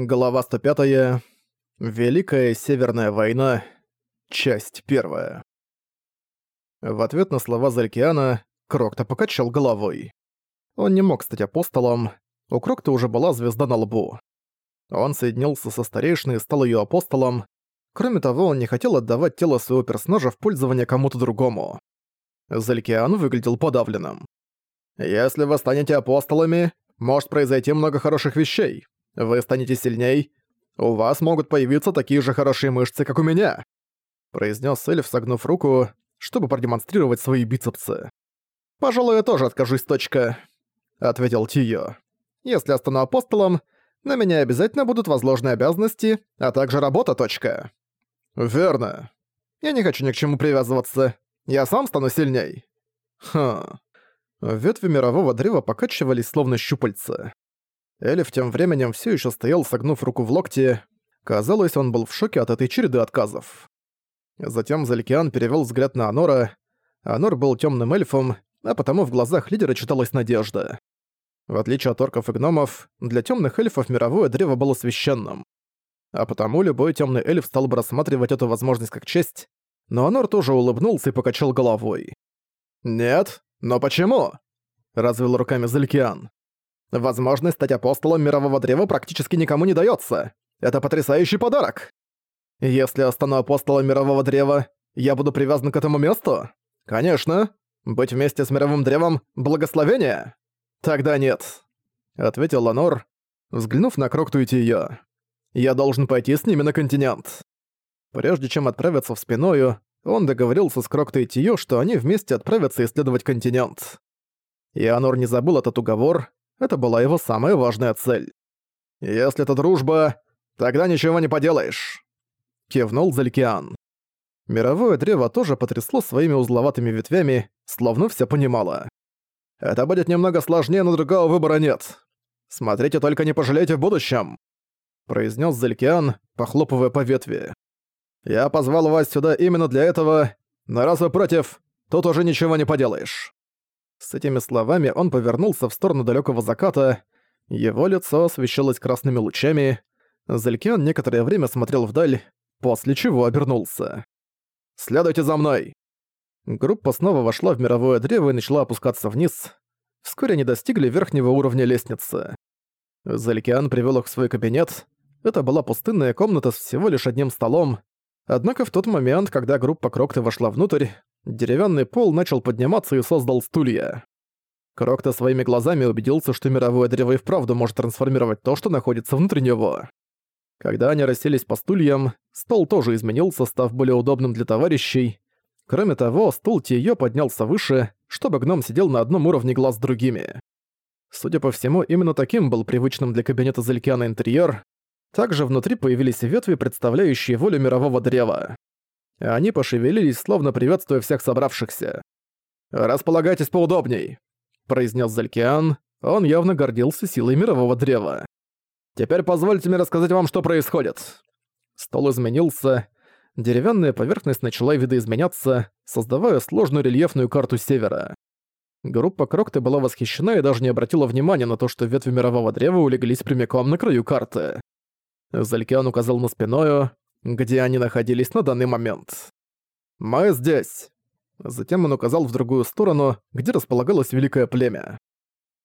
Глава 105. Великая Северная война. Часть 1. В ответ на слова Залькиана Крокта покачал головой. Он не мог стать апостолом, у Крокта уже была звезда на лбу. Он соединился со старейшиной и стал ее апостолом. Кроме того, он не хотел отдавать тело своего персонажа в пользование кому-то другому. Залькиан выглядел подавленным. «Если вы станете апостолами, может произойти много хороших вещей. Вы станете сильней. У вас могут появиться такие же хорошие мышцы, как у меня», произнес эльф, согнув руку, чтобы продемонстрировать свои бицепсы. «Пожалуй, я тоже откажусь, точка», — ответил Тио. «Если я стану апостолом, на меня обязательно будут возложены обязанности, а также работа, точка». «Верно. Я не хочу ни к чему привязываться. Я сам стану сильней». «Хм». Ветви мирового древа покачивались словно щупальца. Элиф тем временем все еще стоял, согнув руку в локте. Казалось, он был в шоке от этой череды отказов. Затем Залькиан перевел взгляд на Анора. Анор был темным эльфом, а потому в глазах лидера читалась надежда. В отличие от орков и гномов, для темных эльфов мировое древо было священным. А потому любой темный эльф стал бы рассматривать эту возможность как честь, но Анор тоже улыбнулся и покачал головой. «Нет? Но почему?» — развел руками Залькиан. Возможность стать апостолом мирового древа практически никому не дается. Это потрясающий подарок. Если я стану апостолом мирового древа, я буду привязан к этому месту? Конечно. Быть вместе с мировым древом — благословение? Тогда нет. Ответил Ланор, взглянув на Крокту и Тиё. Я должен пойти с ними на континент. Прежде чем отправиться в спиною, он договорился с Кроктой и Тиё, что они вместе отправятся исследовать континент. И Анор не забыл этот уговор, это была его самая важная цель. «Если это дружба, тогда ничего не поделаешь», — кивнул Залькиан. Мировое древо тоже потрясло своими узловатыми ветвями, словно все понимало. «Это будет немного сложнее, но другого выбора нет. Смотрите, только не пожалейте в будущем», — произнес Залькиан, похлопывая по ветви. «Я позвал вас сюда именно для этого, но раз вы против, тут уже ничего не поделаешь». С этими словами он повернулся в сторону далекого заката, его лицо освещалось красными лучами. Залькиан некоторое время смотрел вдаль, после чего обернулся. «Следуйте за мной!» Группа снова вошла в мировое древо и начала опускаться вниз. Вскоре они достигли верхнего уровня лестницы. Залькиан привел их в свой кабинет. Это была пустынная комната с всего лишь одним столом. Однако в тот момент, когда группа Крокты вошла внутрь, Деревянный пол начал подниматься и создал стулья. Крокто своими глазами убедился, что мировое древо и вправду может трансформировать то, что находится внутри него. Когда они расселись по стульям, стол тоже изменился, став более удобным для товарищей. Кроме того, стул Тиё поднялся выше, чтобы гном сидел на одном уровне глаз с другими. Судя по всему, именно таким был привычным для кабинета Залькиана интерьер. Также внутри появились ветви, представляющие волю мирового древа. Они пошевелились, словно приветствуя всех собравшихся. «Располагайтесь поудобней», — произнес Залькиан. Он явно гордился силой мирового древа. «Теперь позвольте мне рассказать вам, что происходит». Стол изменился. Деревянная поверхность начала видоизменяться, создавая сложную рельефную карту Севера. Группа Крокты была восхищена и даже не обратила внимания на то, что ветви мирового древа улеглись прямиком на краю карты. Залькиан указал на спиною, где они находились на данный момент. «Мы здесь!» Затем он указал в другую сторону, где располагалось великое племя.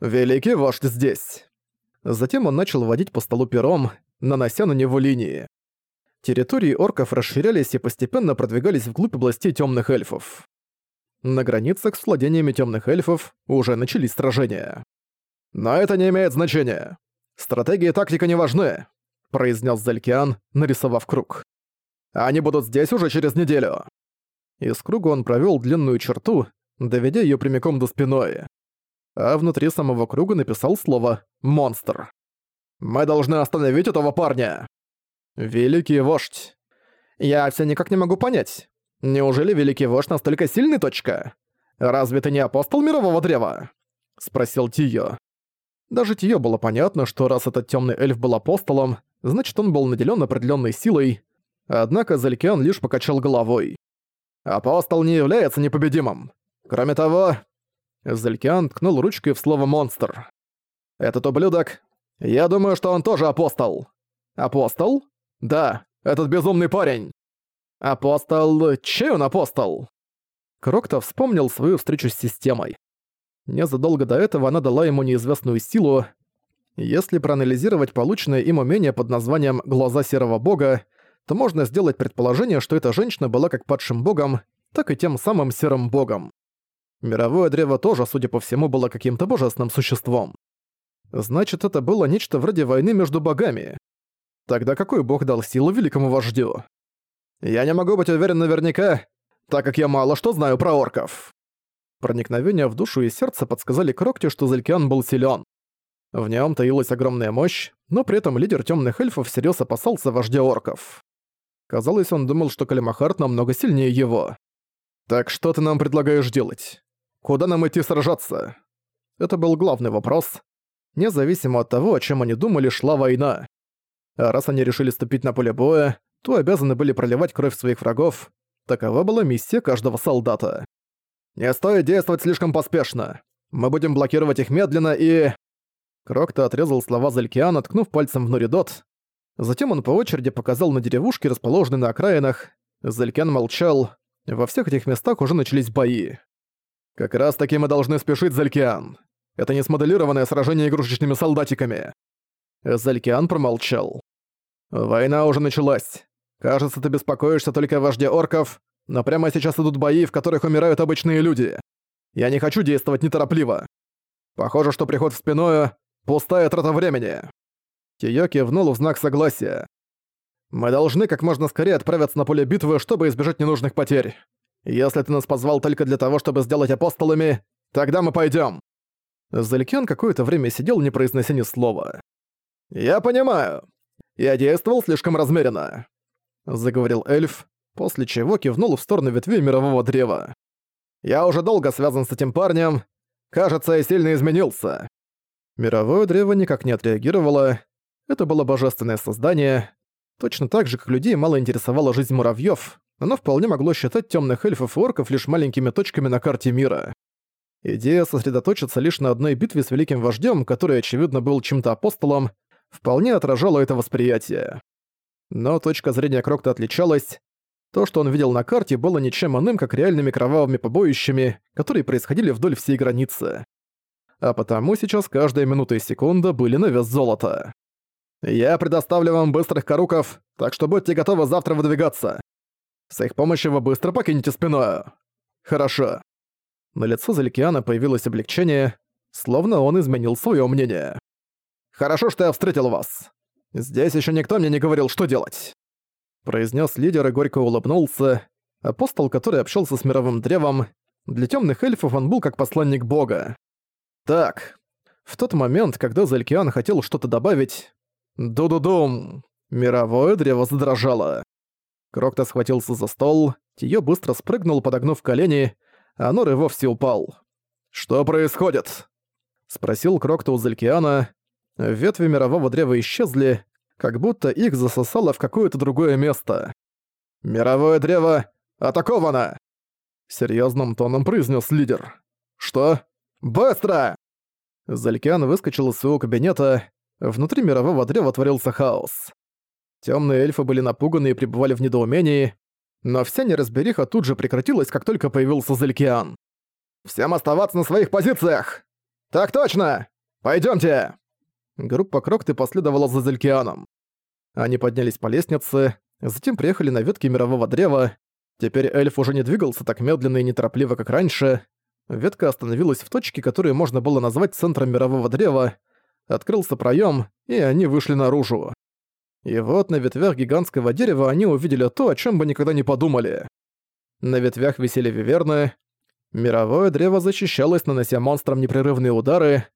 «Великий вождь здесь!» Затем он начал водить по столу пером, нанося на него линии. Территории орков расширялись и постепенно продвигались вглубь областей темных эльфов. На границах с владениями темных эльфов уже начались сражения. «Но это не имеет значения. Стратегия и тактика не важны произнес Залькиан, нарисовав круг. «Они будут здесь уже через неделю». Из круга он провел длинную черту, доведя ее прямиком до спиной. А внутри самого круга написал слово «монстр». «Мы должны остановить этого парня!» «Великий вождь!» «Я все никак не могу понять. Неужели Великий вождь настолько сильный, точка? Разве ты не апостол мирового древа?» Спросил Тио. Даже Тио было понятно, что раз этот темный эльф был апостолом, значит он был наделен определенной силой, однако Залькиан лишь покачал головой. «Апостол не является непобедимым. Кроме того...» Залькиан ткнул ручкой в слово «монстр». «Этот ублюдок... Я думаю, что он тоже апостол. Апостол? Да, этот безумный парень. Апостол... Чей он апостол? Крокто вспомнил свою встречу с системой. Незадолго до этого она дала ему неизвестную силу. Если проанализировать полученное им умение под названием «Глаза Серого Бога», то можно сделать предположение, что эта женщина была как падшим богом, так и тем самым Серым Богом. Мировое древо тоже, судя по всему, было каким-то божественным существом. Значит, это было нечто вроде войны между богами. Тогда какой бог дал силу великому вождю? Я не могу быть уверен наверняка, так как я мало что знаю про орков. Проникновение в душу и сердце подсказали Крокте, что Залькиан был силен. В нем таилась огромная мощь, но при этом лидер темных эльфов всерьез опасался вождя орков. Казалось, он думал, что Калимахарт намного сильнее его. «Так что ты нам предлагаешь делать? Куда нам идти сражаться?» Это был главный вопрос. Независимо от того, о чем они думали, шла война. А раз они решили ступить на поле боя, то обязаны были проливать кровь своих врагов. Такова была миссия каждого солдата. «Не стоит действовать слишком поспешно. Мы будем блокировать их медленно и...» Крокто отрезал слова Залькиана, ткнув пальцем в Нуридот. Затем он по очереди показал на деревушки, расположенные на окраинах. Залькиан молчал. Во всех этих местах уже начались бои. «Как раз таки мы должны спешить, Залькиан. Это не смоделированное сражение игрушечными солдатиками». Залькиан промолчал. «Война уже началась. Кажется, ты беспокоишься только о вожде орков, но прямо сейчас идут бои, в которых умирают обычные люди. Я не хочу действовать неторопливо. Похоже, что приход в спиную — пустая трата времени». Киё кивнул в знак согласия. «Мы должны как можно скорее отправиться на поле битвы, чтобы избежать ненужных потерь. Если ты нас позвал только для того, чтобы сделать апостолами, тогда мы пойдём». Заликян какое-то время сидел, не произнося ни слова. «Я понимаю. Я действовал слишком размеренно заговорил эльф, после чего кивнул в сторону ветви мирового древа. «Я уже долго связан с этим парнем. Кажется, я сильно изменился». Мировое древо никак не отреагировало. Это было божественное создание. Точно так же, как людей мало интересовала жизнь муравьёв, оно вполне могло считать тёмных эльфов и орков лишь маленькими точками на карте мира. Идея сосредоточиться лишь на одной битве с великим вождем, который, очевидно, был чем-то апостолом, вполне отражала это восприятие. Но точка зрения Крокта отличалась. То, что он видел на карте, было ничем иным, как реальными кровавыми побоищами, которые происходили вдоль всей границы. А потому сейчас каждая минута и секунда были на вес золота. «Я предоставлю вам быстрых коруков, так что будьте готовы завтра выдвигаться. С их помощью вы быстро покинете спиною. Хорошо». На лицо Заликиана появилось облегчение, словно он изменил свое мнение. «Хорошо, что я встретил вас. Здесь еще никто мне не говорил, что делать!» Произнес лидер и горько улыбнулся. Апостол, который общался с мировым древом, для темных эльфов он был как посланник бога. Так, в тот момент, когда Залькиан хотел что-то добавить... Ду-ду-дум! Мировое древо задрожало. Крокта схватился за стол, Тиё быстро спрыгнул, подогнув колени, а Нор и вовсе упал. «Что происходит?» — спросил Крокта у Залькиана, Ветви мирового древа исчезли, как будто их засосало в какое-то другое место. «Мировое древо атаковано!» Серьезным тоном произнес лидер. «Что? Быстро!» Залькиан выскочил из своего кабинета. Внутри мирового древа творился хаос. Темные эльфы были напуганы и пребывали в недоумении, но вся неразбериха тут же прекратилась, как только появился Залькиан. «Всем оставаться на своих позициях!» «Так точно! Пойдемте! Группа Крокты последовала за Зелькианом. Они поднялись по лестнице, затем приехали на ветке мирового древа. Теперь эльф уже не двигался так медленно и неторопливо, как раньше. Ветка остановилась в точке, которую можно было назвать центром мирового древа. Открылся проем, и они вышли наружу. И вот на ветвях гигантского дерева они увидели то, о чем бы никогда не подумали. На ветвях висели виверны. Мировое древо защищалось, нанося монстрам непрерывные удары,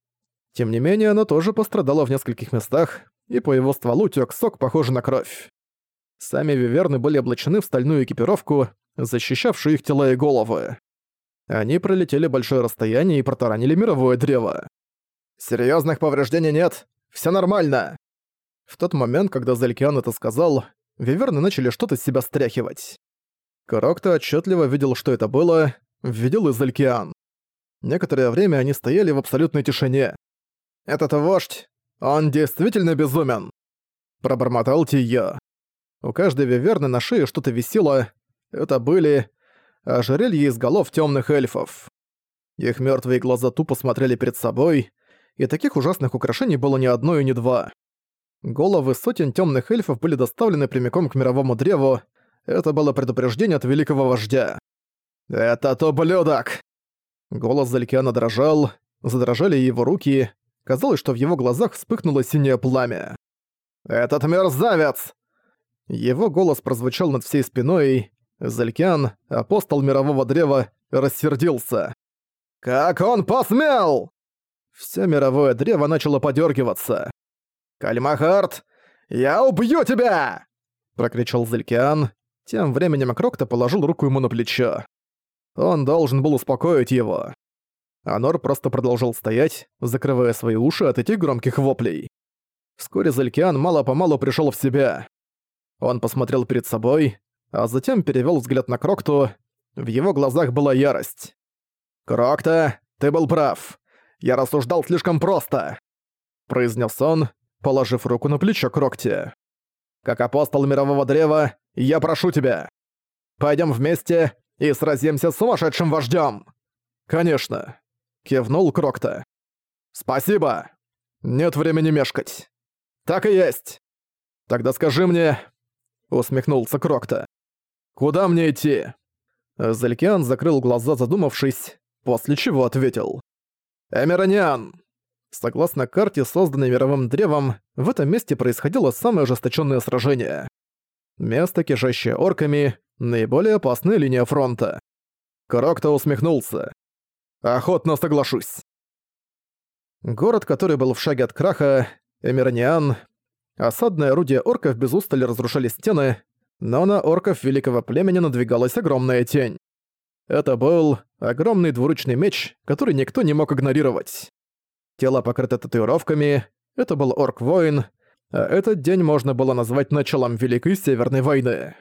тем не менее, оно тоже пострадало в нескольких местах, и по его стволу тёк сок, похожий на кровь. Сами виверны были облачены в стальную экипировку, защищавшую их тела и головы. Они пролетели большое расстояние и протаранили мировое древо. «Серьёзных повреждений нет, всё нормально!» В тот момент, когда Залькиан это сказал, виверны начали что-то с себя стряхивать. Крокто отчетливо видел, что это было, видел и Залькиан. Некоторое время они стояли в абсолютной тишине. Этот вождь, он действительно безумен. Пробормотал Тия. У каждой виверны на шее что-то висело. Это были ожерелья из голов темных эльфов. Их мертвые глаза тупо смотрели перед собой, и таких ужасных украшений было ни одно и ни два. Головы сотен темных эльфов были доставлены прямиком к мировому древу. Это было предупреждение от великого вождя. «Это то ублюдок!» Голос Залькиана дрожал, задрожали его руки. Казалось, что в его глазах вспыхнуло синее пламя. «Этот мерзавец!» Его голос прозвучал над всей спиной. Залькиан, апостол мирового древа, рассердился. «Как он посмел!» Всё мировое древо начало подёргиваться. «Кальмахард, я убью тебя!» прокричал Залькиан. Тем временем Крокто положил руку ему на плечо. Он должен был успокоить его. Анор просто продолжал стоять, закрывая свои уши от этих громких воплей. Вскоре Залькиан мало-помалу пришёл в себя. Он посмотрел перед собой, а затем перевёл взгляд на Крокту. В его глазах была ярость. «Крокта, ты был прав. Я рассуждал слишком просто», — произнес он, положив руку на плечо Крокте. «Как апостол мирового древа, я прошу тебя. Пойдем вместе и сразимся с сумасшедшим вождем. «Конечно», — кивнул Крокта. «Спасибо. Нет времени мешкать». «Так и есть. Тогда скажи мне...» — усмехнулся Крокта. «Куда мне идти?» Залькиан закрыл глаза, задумавшись, после чего ответил. «Эмираниан!» Согласно карте, созданной мировым древом, в этом месте происходило самое ожесточенное сражение. Место, кишащее орками, наиболее опасная линия фронта. Крокто усмехнулся. «Охотно соглашусь». Город, который был в шаге от краха, Эмираниан, осадное орудие орков без устали разрушали стены, но на орков великого племени надвигалась огромная тень. Это был огромный двуручный меч, который никто не мог игнорировать. Тело покрыто татуировками, это был орк-воин, а этот день можно было назвать началом Великой Северной войны.